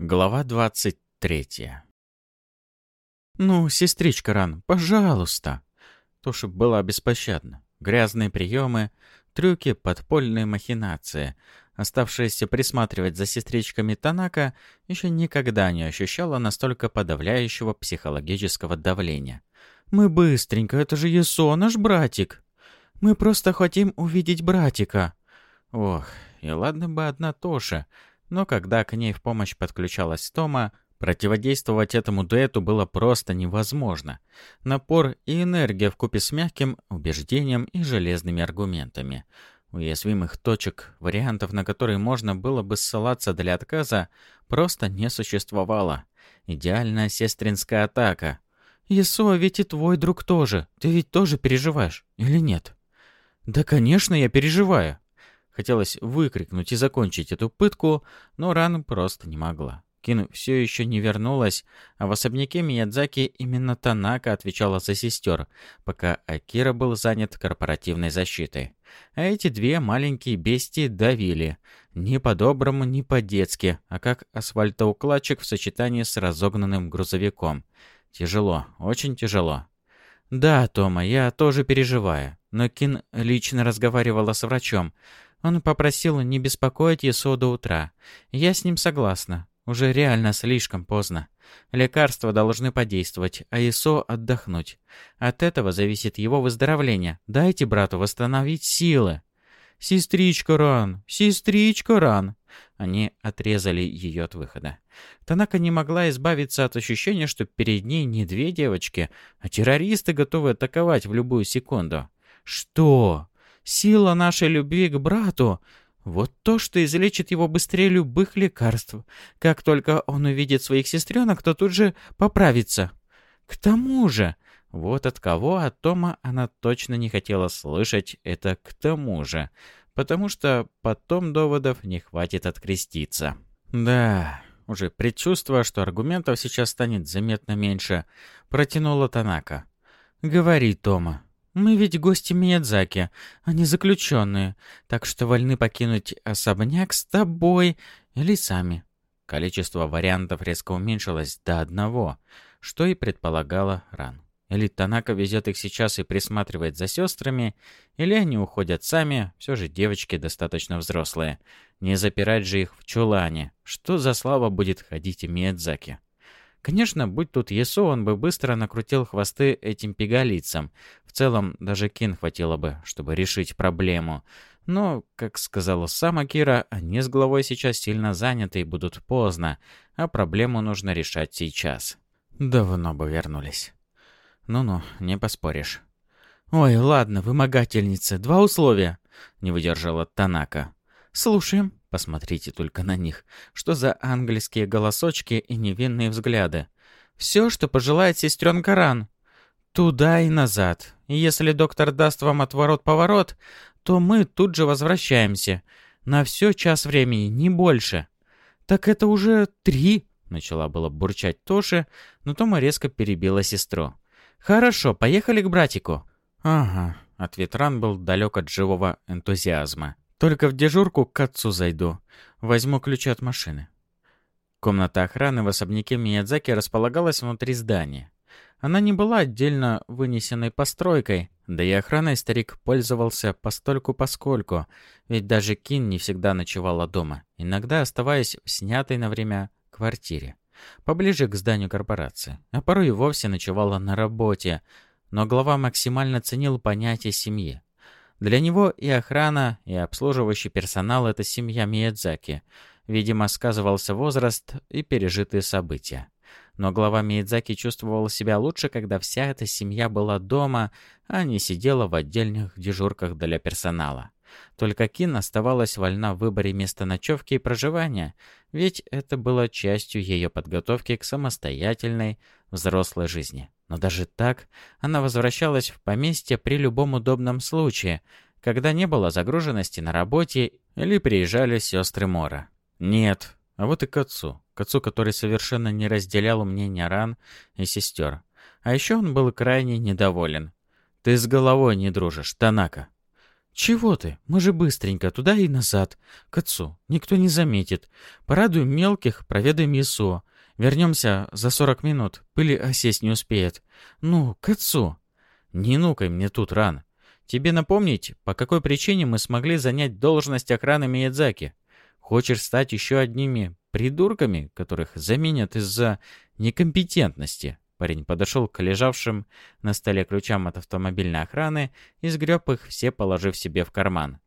Глава двадцать третья. «Ну, сестричка Ран, пожалуйста!» Туша была беспощадна. Грязные приемы, трюки, подпольные махинации. Оставшаяся присматривать за сестричками Танака еще никогда не ощущала настолько подавляющего психологического давления. «Мы быстренько, это же Есо, наш братик!» «Мы просто хотим увидеть братика!» Ох, и ладно бы одна Тоша, но когда к ней в помощь подключалась Тома, противодействовать этому дуэту было просто невозможно. Напор и энергия вкупе с мягким убеждением и железными аргументами. Уязвимых точек, вариантов, на которые можно было бы ссылаться для отказа, просто не существовало. Идеальная сестринская атака. «Есо, ведь и твой друг тоже. Ты ведь тоже переживаешь, или нет?» «Да, конечно, я переживаю», Хотелось выкрикнуть и закончить эту пытку, но Ран просто не могла. Кин все еще не вернулась, а в особняке Миядзаки именно Танака отвечала за сестер, пока Акира был занят корпоративной защитой. А эти две маленькие бестии давили. Не по-доброму, не по-детски, а как асфальтоукладчик в сочетании с разогнанным грузовиком. Тяжело, очень тяжело. «Да, Тома, я тоже переживаю. Но Кин лично разговаривала с врачом. Он попросил не беспокоить Есо до утра. Я с ним согласна. Уже реально слишком поздно. Лекарства должны подействовать, а Исо отдохнуть. От этого зависит его выздоровление. Дайте брату восстановить силы. «Сестричка Ран! Сестричка Ран!» Они отрезали ее от выхода. Танака не могла избавиться от ощущения, что перед ней не две девочки, а террористы готовы атаковать в любую секунду. «Что? Сила нашей любви к брату — вот то, что излечит его быстрее любых лекарств. Как только он увидит своих сестренок, то тут же поправится. К тому же, вот от кого от Тома она точно не хотела слышать это «к тому же», потому что потом доводов не хватит откреститься. Да, уже предчувствуя, что аргументов сейчас станет заметно меньше, протянула Танака. «Говори, Тома, мы ведь гости Миядзаки, а не заключенные, так что вольны покинуть особняк с тобой или сами. Количество вариантов резко уменьшилось до одного, что и предполагала Ран. Или Танака везет их сейчас и присматривает за сестрами, или они уходят сами, все же девочки достаточно взрослые. Не запирать же их в чулане. Что за слава будет ходить и Миядзаки? Конечно, будь тут Есо, он бы быстро накрутил хвосты этим пигалицам. В целом, даже Кин хватило бы, чтобы решить проблему. Но, как сказала сама Кира, они с главой сейчас сильно заняты и будут поздно, а проблему нужно решать сейчас. Давно бы вернулись. Ну-ну, не поспоришь. «Ой, ладно, вымогательница, два условия», — не выдержала Танака. «Слушаем». Посмотрите только на них. Что за ангельские голосочки и невинные взгляды. Все, что пожелает сестренка Ран. Туда и назад. Если доктор даст вам отворот-поворот, то мы тут же возвращаемся. На все час времени, не больше. Так это уже три, начала было бурчать Тоши, но Тома резко перебила сестру. Хорошо, поехали к братику. Ага, ответ Ран был далек от живого энтузиазма. Только в дежурку к отцу зайду. Возьму ключи от машины. Комната охраны в особняке Миядзаки располагалась внутри здания. Она не была отдельно вынесенной постройкой, да и охраной старик пользовался постольку-поскольку, ведь даже Кин не всегда ночевала дома, иногда оставаясь в снятой на время квартире, поближе к зданию корпорации, а порой и вовсе ночевала на работе, но глава максимально ценил понятие семьи. Для него и охрана, и обслуживающий персонал — это семья Миядзаки. Видимо, сказывался возраст и пережитые события. Но глава Миядзаки чувствовал себя лучше, когда вся эта семья была дома, а не сидела в отдельных дежурках для персонала. Только Кин оставалась вольна в выборе места ночевки и проживания, ведь это было частью ее подготовки к самостоятельной взрослой жизни. Но даже так она возвращалась в поместье при любом удобном случае, когда не было загруженности на работе или приезжали сестры Мора. Нет, а вот и к отцу. К отцу, который совершенно не разделял мнения Ран и сестер. А еще он был крайне недоволен. «Ты с головой не дружишь, Танака». «Чего ты? Мы же быстренько, туда и назад. К отцу. Никто не заметит. Порадуем мелких, проведаем ЕСО. Вернемся за сорок минут. Пыли осесть не успеет. Ну, к отцу». «Не нукай мне тут, Ран. Тебе напомнить, по какой причине мы смогли занять должность охраны Миядзаки? Хочешь стать еще одними придурками, которых заменят из-за некомпетентности?» Парень подошел к лежавшим на столе ключам от автомобильной охраны и сгреб их все, положив себе в карман.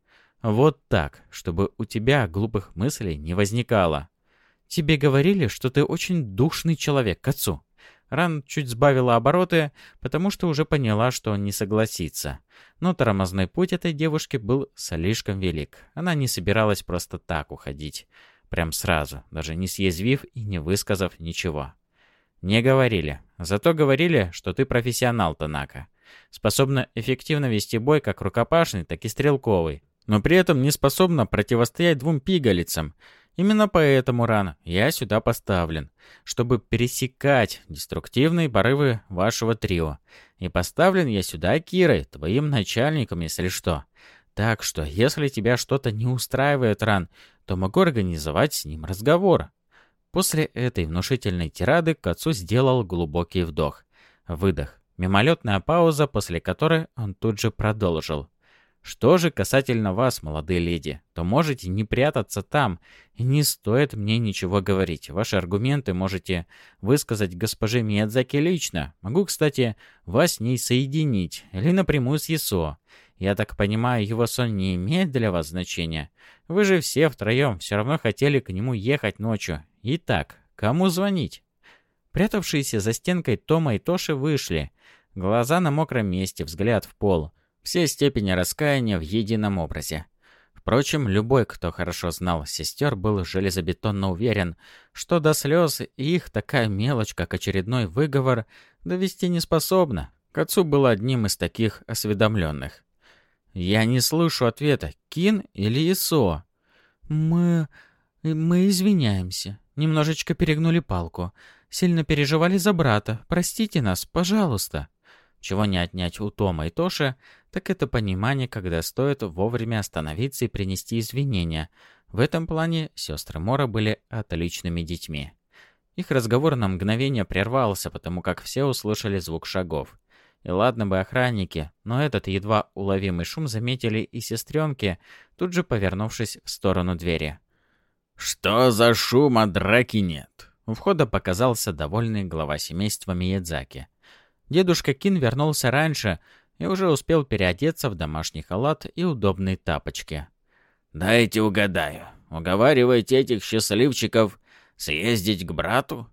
«Вот так, чтобы у тебя глупых мыслей не возникало. Тебе говорили, что ты очень душный человек к отцу». Ран чуть сбавила обороты, потому что уже поняла, что он не согласится. Но тормозной путь этой девушки был слишком велик. Она не собиралась просто так уходить. Прям сразу, даже не съязвив и не высказав ничего. «Не говорили. Зато говорили, что ты профессионал, Танака. Способна эффективно вести бой как рукопашный, так и стрелковый. Но при этом не способна противостоять двум пигалицам. Именно поэтому, Ран, я сюда поставлен, чтобы пересекать деструктивные порывы вашего трио. И поставлен я сюда Кирой, твоим начальником, если что. Так что, если тебя что-то не устраивает, Ран, то могу организовать с ним разговор. После этой внушительной тирады к отцу сделал глубокий вдох. Выдох. Мимолетная пауза, после которой он тут же продолжил. «Что же касательно вас, молодые леди, то можете не прятаться там, и не стоит мне ничего говорить. Ваши аргументы можете высказать госпоже Миядзаки лично. Могу, кстати, вас с ней соединить, или напрямую с Ясо. Я так понимаю, его сон не имеет для вас значения. Вы же все втроем все равно хотели к нему ехать ночью. Итак, кому звонить? Прятавшиеся за стенкой Тома и Тоши вышли. Глаза на мокром месте, взгляд в пол. Все степени раскаяния в едином образе. Впрочем, любой, кто хорошо знал сестер, был железобетонно уверен, что до слез их такая мелочь, как очередной выговор, довести не способна. К отцу был одним из таких осведомленных. «Я не слышу ответа. Кин или Исо?» «Мы... мы извиняемся. Немножечко перегнули палку. Сильно переживали за брата. Простите нас, пожалуйста». Чего не отнять у Тома и Тоши, так это понимание, когда стоит вовремя остановиться и принести извинения. В этом плане сестры Мора были отличными детьми. Их разговор на мгновение прервался, потому как все услышали звук шагов. И ладно бы охранники, но этот едва уловимый шум заметили и сестренки, тут же повернувшись в сторону двери. «Что за шум, а драки нет?» У входа показался довольный глава семейства Миядзаки. Дедушка Кин вернулся раньше и уже успел переодеться в домашний халат и удобные тапочки. «Дайте угадаю. Уговариваете этих счастливчиков съездить к брату?»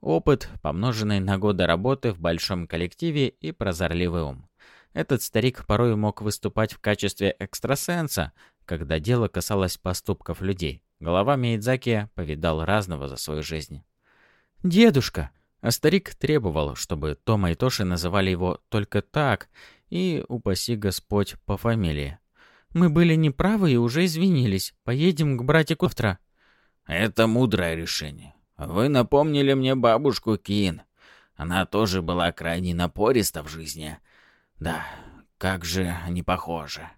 Опыт, помноженный на годы работы в большом коллективе и прозорливый ум. Этот старик порой мог выступать в качестве экстрасенса, когда дело касалось поступков людей. Голова Мейдзаки повидал разного за свою жизнь. «Дедушка!» А старик требовал, чтобы Тома и Тоши называли его только так и, упаси Господь, по фамилии. «Мы были неправы и уже извинились. Поедем к братику завтра». «Это мудрое решение. Вы напомнили мне бабушку Кин. Она тоже была крайне напориста в жизни. Да, как же они похожи.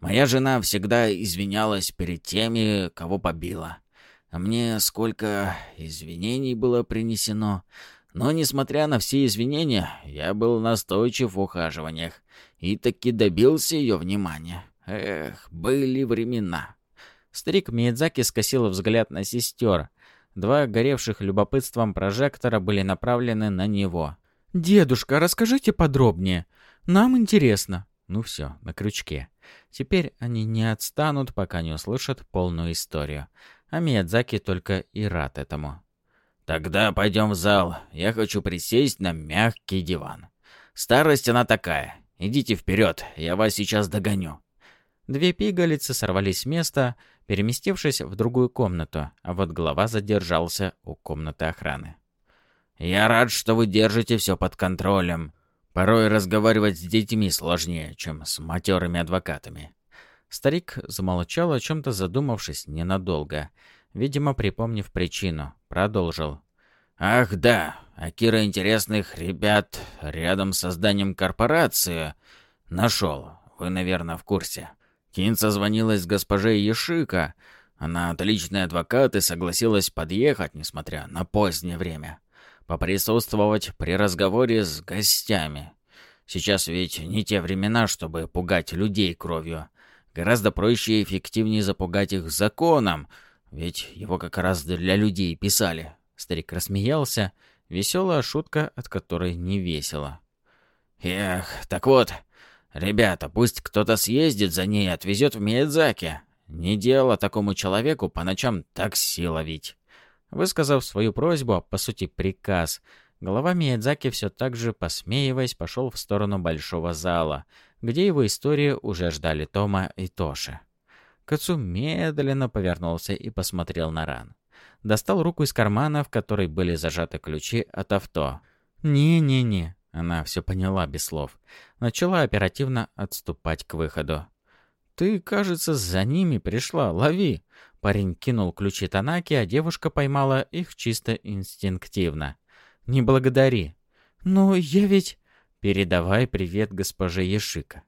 Моя жена всегда извинялась перед теми, кого побила. Мне сколько извинений было принесено. Но, несмотря на все извинения, я был настойчив в ухаживаниях и таки добился ее внимания. Эх, были времена. Старик Миядзаки скосил взгляд на сестер. Два горевших любопытством прожектора были направлены на него. «Дедушка, расскажите подробнее. Нам интересно». Ну все, на крючке. Теперь они не отстанут, пока не услышат полную историю. А Миядзаки только и рад этому. «Тогда пойдем в зал. Я хочу присесть на мягкий диван. Старость она такая. Идите вперед, я вас сейчас догоню». Две пигалицы сорвались с места, переместившись в другую комнату, а вот глава задержался у комнаты охраны. «Я рад, что вы держите все под контролем. Порой разговаривать с детьми сложнее, чем с матерыми адвокатами». Старик замолчал, о чем-то задумавшись ненадолго. Видимо, припомнив причину, продолжил. «Ах да, Акира интересных ребят рядом с созданием корпорации нашел. Вы, наверное, в курсе. Кин созвонилась с госпожей Ешика. Она отличный адвокат и согласилась подъехать, несмотря на позднее время. Поприсутствовать при разговоре с гостями. Сейчас ведь не те времена, чтобы пугать людей кровью. Гораздо проще и эффективнее запугать их законом, ведь его как раз для людей писали. Старик рассмеялся, веселая шутка, от которой не весело. Эх, так вот, ребята, пусть кто-то съездит за ней и отвезет в Миядзаки. Не дело такому человеку по ночам такси ловить. Высказав свою просьбу, а по сути приказ, Голова Миядзаки все так же, посмеиваясь, пошел в сторону большого зала, где его истории уже ждали Тома и Тоши. Кацу медленно повернулся и посмотрел на ран. Достал руку из кармана, в которой были зажаты ключи от авто. «Не-не-не», она все поняла без слов. Начала оперативно отступать к выходу. «Ты, кажется, за ними пришла, лови!» Парень кинул ключи Танаки, а девушка поймала их чисто инстинктивно. «Не благодари». «Но я ведь...» «Передавай привет госпоже Ешика».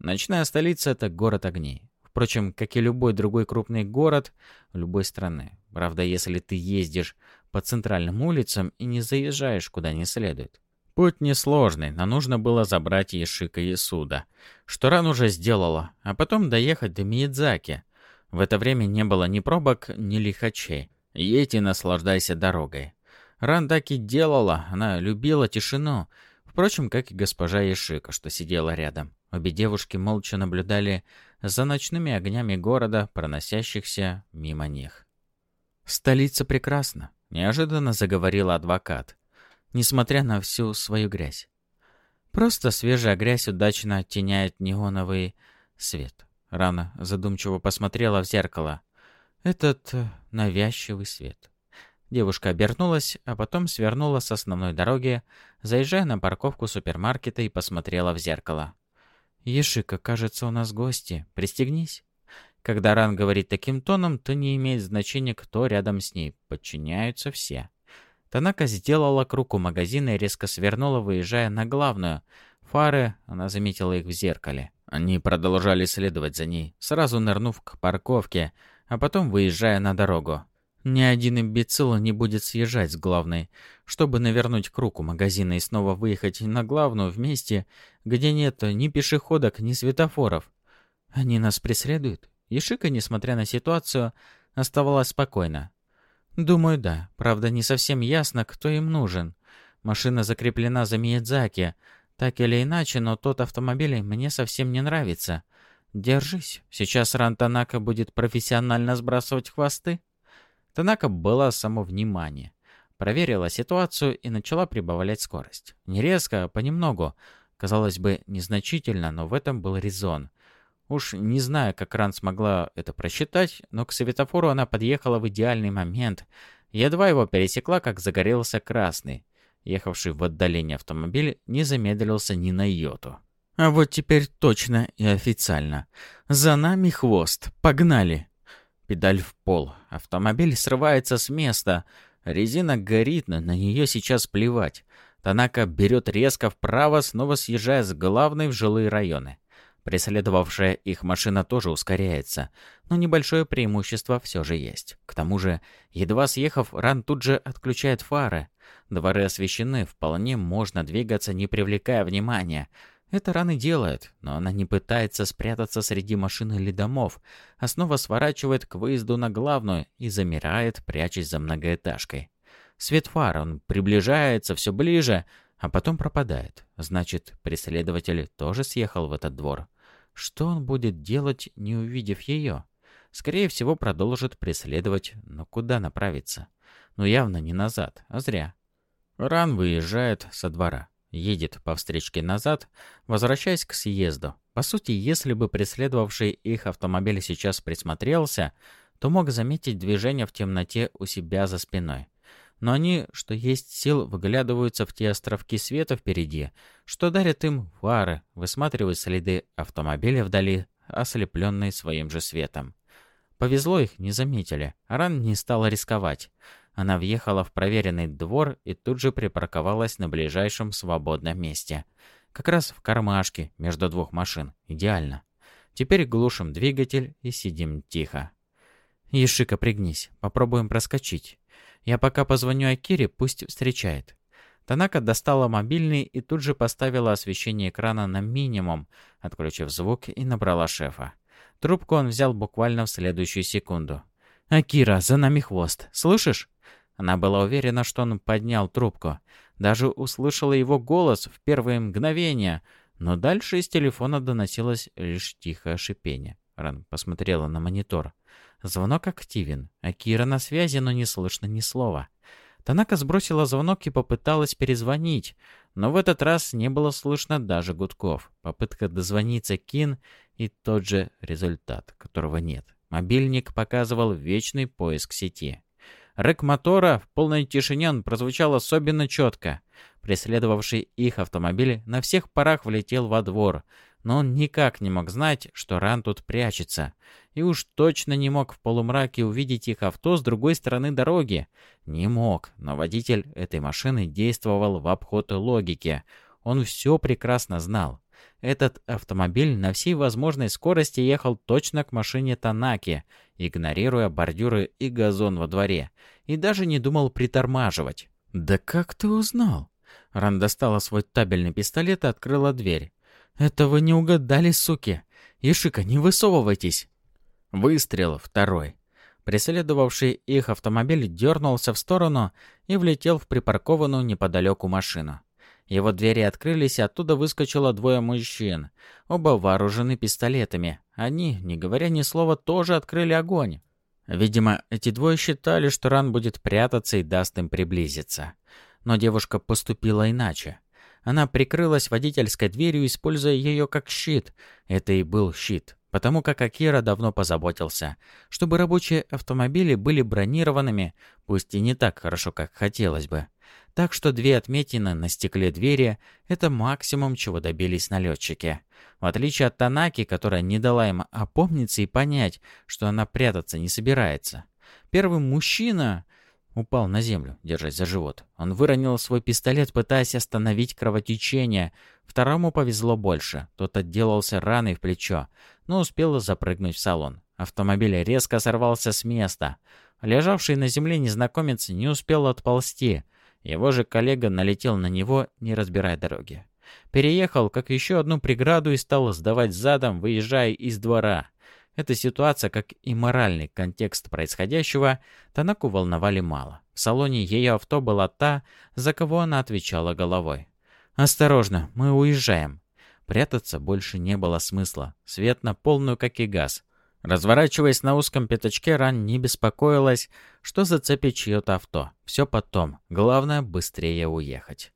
Ночная столица — это город огней. Впрочем, как и любой другой крупный город любой страны. Правда, если ты ездишь по центральным улицам и не заезжаешь куда не следует. Путь несложный, но нужно было забрать Ешика и Суда, что Ран уже сделала, а потом доехать до Миядзаки. В это время не было ни пробок, ни лихачей. Едь и наслаждайся дорогой. Рандаки делала, она любила тишину, впрочем, как и госпожа Ишика, что сидела рядом. Обе девушки молча наблюдали за ночными огнями города, проносящихся мимо них. «Столица прекрасна», — неожиданно заговорил адвокат, несмотря на всю свою грязь. Просто свежая грязь удачно оттеняет неоновый свет. Рана задумчиво посмотрела в зеркало. Этот э, навязчивый свет. Девушка обернулась, а потом свернула с основной дороги, заезжая на парковку супермаркета и посмотрела в зеркало. «Ешика, кажется, у нас гости. Пристегнись». Когда Ран говорит таким тоном, то не имеет значения, кто рядом с ней. Подчиняются все. Танака сделала круг у магазина и резко свернула, выезжая на главную. Фары, она заметила их в зеркале. Они продолжали следовать за ней, сразу нырнув к парковке, а потом выезжая на дорогу. Ни один имбецил не будет съезжать с главной, чтобы навернуть круг у магазина и снова выехать на главную вместе, где нет ни пешеходок, ни светофоров. Они нас преследуют? Ешика, несмотря на ситуацию, оставалась спокойна. Думаю, да. Правда, не совсем ясно, кто им нужен. Машина закреплена за Миядзаки. Так или иначе, но тот автомобиль мне совсем не нравится. Держись. Сейчас Рантанака будет профессионально сбрасывать хвосты. Танака была само внимание. Проверила ситуацию и начала прибавлять скорость. Не резко, а понемногу. Казалось бы, незначительно, но в этом был резон. Уж не знаю, как Ран смогла это просчитать, но к светофору она подъехала в идеальный момент. Едва его пересекла, как загорелся красный. Ехавший в отдалении автомобиль не замедлился ни на йоту. А вот теперь точно и официально. За нами хвост. Погнали. Педаль в пол. Автомобиль срывается с места. Резина горит, но на нее сейчас плевать. Танака берет резко вправо, снова съезжая с главной в жилые районы. Преследовавшая их машина тоже ускоряется, но небольшое преимущество все же есть. К тому же, едва съехав, Ран тут же отключает фары. Дворы освещены, вполне можно двигаться, не привлекая внимания. Это раны делает, но она не пытается спрятаться среди машин или домов, а снова сворачивает к выезду на главную и замирает, прячась за многоэтажкой. Свет фар, он приближается все ближе, а потом пропадает. Значит, преследователь тоже съехал в этот двор. Что он будет делать, не увидев ее? Скорее всего, продолжит преследовать, но куда направиться? Ну, явно не назад, а зря. Ран выезжает со двора едет по встречке назад, возвращаясь к съезду. По сути, если бы преследовавший их автомобиль сейчас присмотрелся, то мог заметить движение в темноте у себя за спиной. Но они, что есть сил, выглядываются в те островки света впереди, что дарят им фары, высматривают следы автомобиля вдали, ослепленные своим же светом. Повезло их, не заметили. Аран не стал рисковать. Она въехала в проверенный двор и тут же припарковалась на ближайшем свободном месте. Как раз в кармашке между двух машин. Идеально. Теперь глушим двигатель и сидим тихо. «Ешика, пригнись. Попробуем проскочить. Я пока позвоню Акире, пусть встречает». Танака достала мобильный и тут же поставила освещение экрана на минимум, отключив звук и набрала шефа. Трубку он взял буквально в следующую секунду. «Акира, за нами хвост. Слышишь?» Она была уверена, что он поднял трубку. Даже услышала его голос в первые мгновения, но дальше из телефона доносилось лишь тихое шипение. Ран посмотрела на монитор. Звонок активен. Акира на связи, но не слышно ни слова. Танака сбросила звонок и попыталась перезвонить, но в этот раз не было слышно даже гудков. Попытка дозвониться Кин и тот же результат, которого нет. Мобильник показывал вечный поиск сети. Рэк мотора в полной тишине он прозвучал особенно четко. Преследовавший их автомобиль на всех парах влетел во двор, но он никак не мог знать, что Ран тут прячется. И уж точно не мог в полумраке увидеть их авто с другой стороны дороги. Не мог, но водитель этой машины действовал в обход логики. Он все прекрасно знал. Этот автомобиль на всей возможной скорости ехал точно к машине Танаки, игнорируя бордюры и газон во дворе, и даже не думал притормаживать. «Да как ты узнал?» Ран достала свой табельный пистолет и открыла дверь. «Это вы не угадали, суки! Ишика, не высовывайтесь!» Выстрел второй. Преследовавший их автомобиль дернулся в сторону и влетел в припаркованную неподалеку машину. Его двери открылись, и оттуда выскочило двое мужчин. Оба вооружены пистолетами. Они, не говоря ни слова, тоже открыли огонь. Видимо, эти двое считали, что Ран будет прятаться и даст им приблизиться. Но девушка поступила иначе. Она прикрылась водительской дверью, используя ее как щит. Это и был щит потому как Акира давно позаботился, чтобы рабочие автомобили были бронированными, пусть и не так хорошо, как хотелось бы. Так что две отметины на стекле двери — это максимум, чего добились налетчики. В отличие от Танаки, которая не дала им опомниться и понять, что она прятаться не собирается. Первый мужчина упал на землю, держась за живот. Он выронил свой пистолет, пытаясь остановить кровотечение. Второму повезло больше. Тот отделался раной в плечо, но успел запрыгнуть в салон. Автомобиль резко сорвался с места. Лежавший на земле незнакомец не успел отползти. Его же коллега налетел на него, не разбирая дороги. Переехал, как еще одну преграду, и стал сдавать задом, выезжая из двора. Эта ситуация, как и моральный контекст происходящего, Танаку волновали мало. В салоне ее авто была та, за кого она отвечала головой. «Осторожно, мы уезжаем». Прятаться больше не было смысла. Свет на полную, как и газ. Разворачиваясь на узком пятачке, Ран не беспокоилась, что зацепит чье-то авто. Все потом. Главное, быстрее уехать.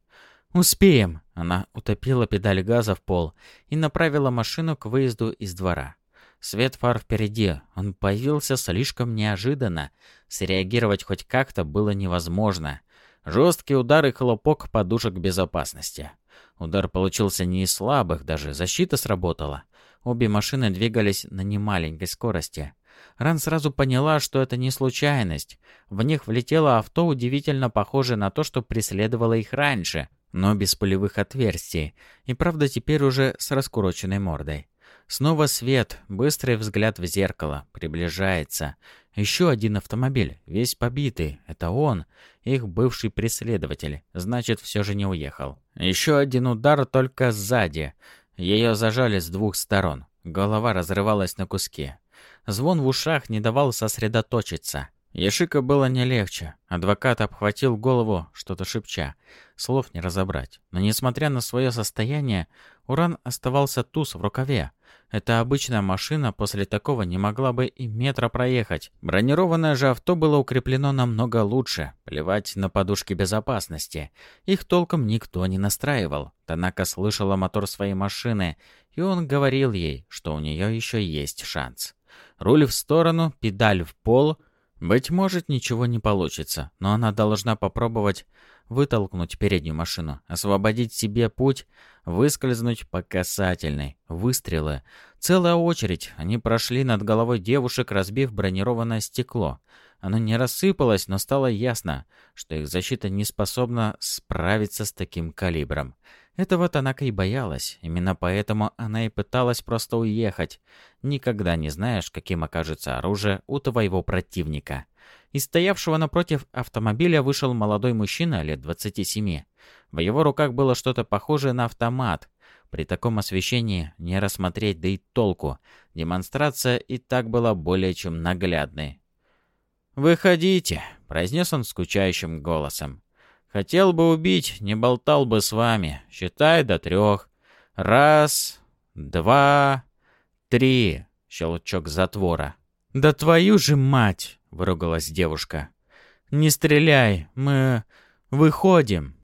«Успеем!» Она утопила педаль газа в пол и направила машину к выезду из двора. Свет фар впереди. Он появился слишком неожиданно. Среагировать хоть как-то было невозможно. Жесткий удар и хлопок подушек безопасности. Удар получился не из слабых, даже защита сработала. Обе машины двигались на немаленькой скорости. Ран сразу поняла, что это не случайность. В них влетело авто, удивительно похожее на то, что преследовало их раньше, но без пулевых отверстий, и правда теперь уже с раскуроченной мордой. Снова свет, быстрый взгляд в зеркало, приближается. Еще один автомобиль, весь побитый. Это он, их бывший преследователь. Значит, все же не уехал. Еще один удар только сзади. Ее зажали с двух сторон. Голова разрывалась на куски. Звон в ушах не давал сосредоточиться. Ешика было не легче. Адвокат обхватил голову, что-то шепча. Слов не разобрать. Но несмотря на свое состояние, Уран оставался туз в рукаве. Эта обычная машина после такого не могла бы и метра проехать. Бронированное же авто было укреплено намного лучше. Плевать на подушки безопасности. Их толком никто не настраивал. Танака слышала мотор своей машины, и он говорил ей, что у нее еще есть шанс. Руль в сторону, педаль в пол — быть может, ничего не получится, но она должна попробовать вытолкнуть переднюю машину, освободить себе путь, выскользнуть по касательной. Выстрелы. Целая очередь. Они прошли над головой девушек, разбив бронированное стекло. Оно не рассыпалось, но стало ясно, что их защита не способна справиться с таким калибром. Этого Танака и боялась. Именно поэтому она и пыталась просто уехать. Никогда не знаешь, каким окажется оружие у твоего противника. Из стоявшего напротив автомобиля вышел молодой мужчина лет 27. В его руках было что-то похожее на автомат. При таком освещении не рассмотреть, да и толку. Демонстрация и так была более чем наглядной. «Выходите», — произнес он скучающим голосом. «Хотел бы убить, не болтал бы с вами. Считай до трех. Раз, два, три». Щелчок затвора. «Да твою же мать!» — выругалась девушка. «Не стреляй, мы выходим».